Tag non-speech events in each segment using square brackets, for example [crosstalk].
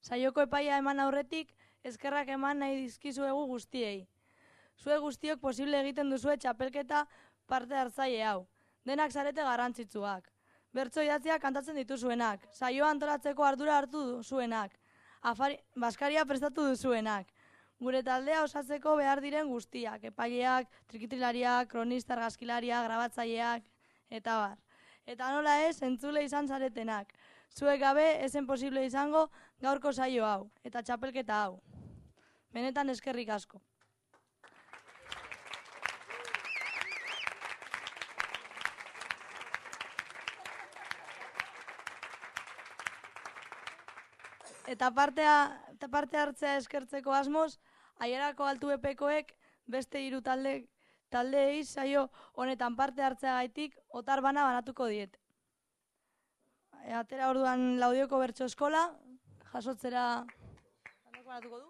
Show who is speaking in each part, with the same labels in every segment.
Speaker 1: Saioko epaia eman aurretik, eskerrak eman nahi dizkizuegu guztiei. Zue guztiok posible egiten duzue txapelketa parte hartzaile hau. Denak zarete garrantzitsuak. Bertso idatzia kantatzen dituzuenak, saioa antolatzeko ardura hartu duzuenak, afari, baskaria prestatu duzuenak, gure taldea osatzeko behar diren guztiak, epaileak, trikitrilariak, kronista argazkilariak, grabatzaileak, eta bar. Eta nola ez, entzule izan zaretenak. Zuek gabe esen posible izango gaurko saio hau, eta txapelketa hau. Benetan eskerrik asko. Eta partea, eta parte hartzea eskertzeko asmoz, aierako altu epekoek beste hiru talde taldeei saio honetan parte hartzea gaitik otar bana banatuko diet. E, atera orduan laudioko bertso eskola, jasotzera... Banatuko du?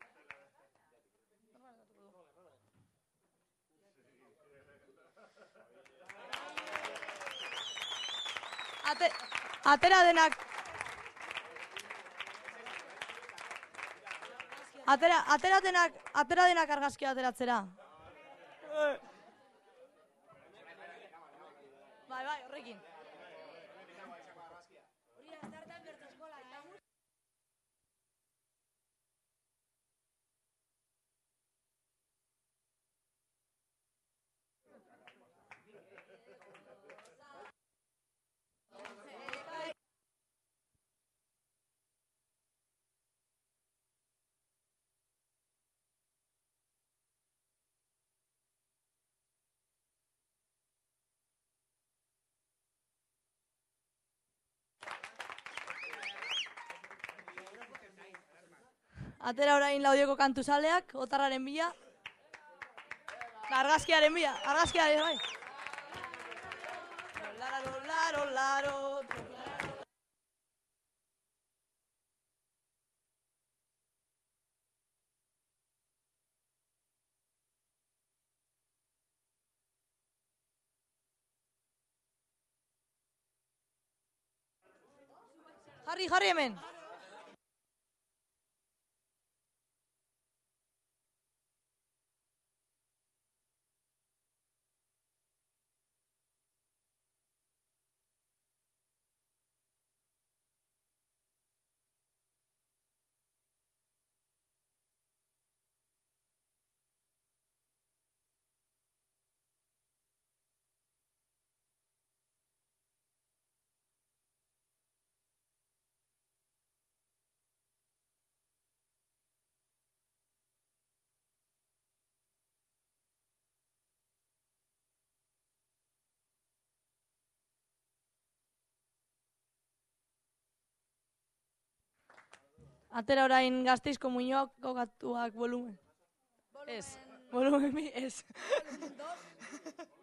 Speaker 1: Ate, atera denak Atera, atera denak, atera denak argazkia ateratzera. Bai, bai, horrekin. Atera orain laudioko kantu saleak, otarraren bila. Argazkiaren bila, argazkiaren bai. Laro, laro, laro. Jarri hemen. Atera orain gazteizko muñoak kokatuak volumen. Ez, volumen bi, ez. [laughs]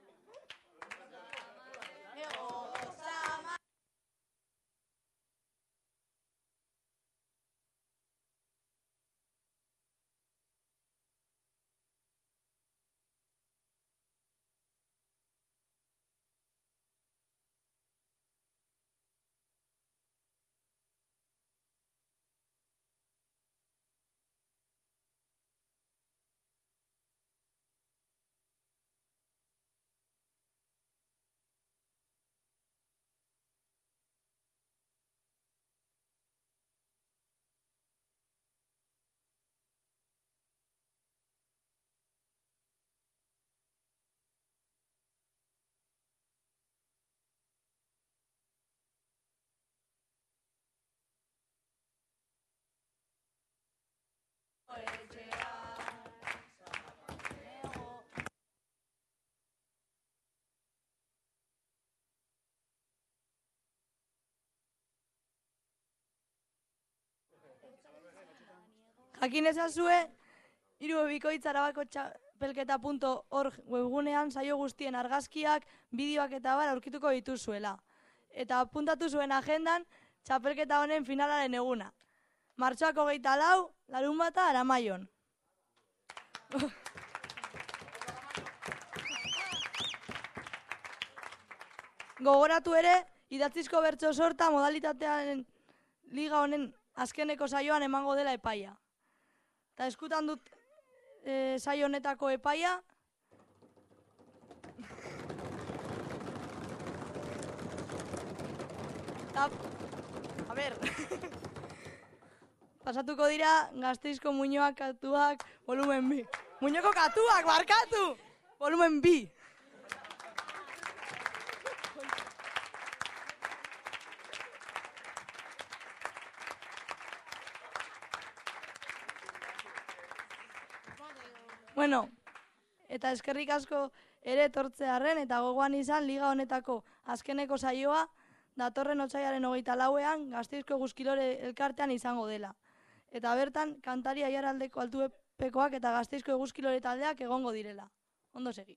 Speaker 1: Jakin ezazue, hiru bikoitz arabako txapelketa.org webgunean saio guztien argazkiak, bideoak eta bar aurkituko dituzuela. Eta apuntatu zuen agendan txapelketa honen finalaren eguna. Martxoak hogeita lau, larun bata aramaion. Gogoratu ere, idatzizko bertso sorta modalitatearen liga honen azkeneko saioan emango dela epaia. Eta eskutan dut e, saio honetako epaia, Eta, a ber, [laughs] pasatuko dira gazteizko muñoak katuak volumen bi. Muñoko katuak, barkatu! Volumen bi. Bueno, eta eskerrik asko ere etortzearren eta gogoan izan liga honetako azkeneko saioa datorren otsaiaren hogeita lauean gazteizko guzkilore elkartean izango dela. Eta bertan, kantari aiaraldeko altuepekoak eta gazteizko eguzkilore taldeak egongo direla. Ondo segi.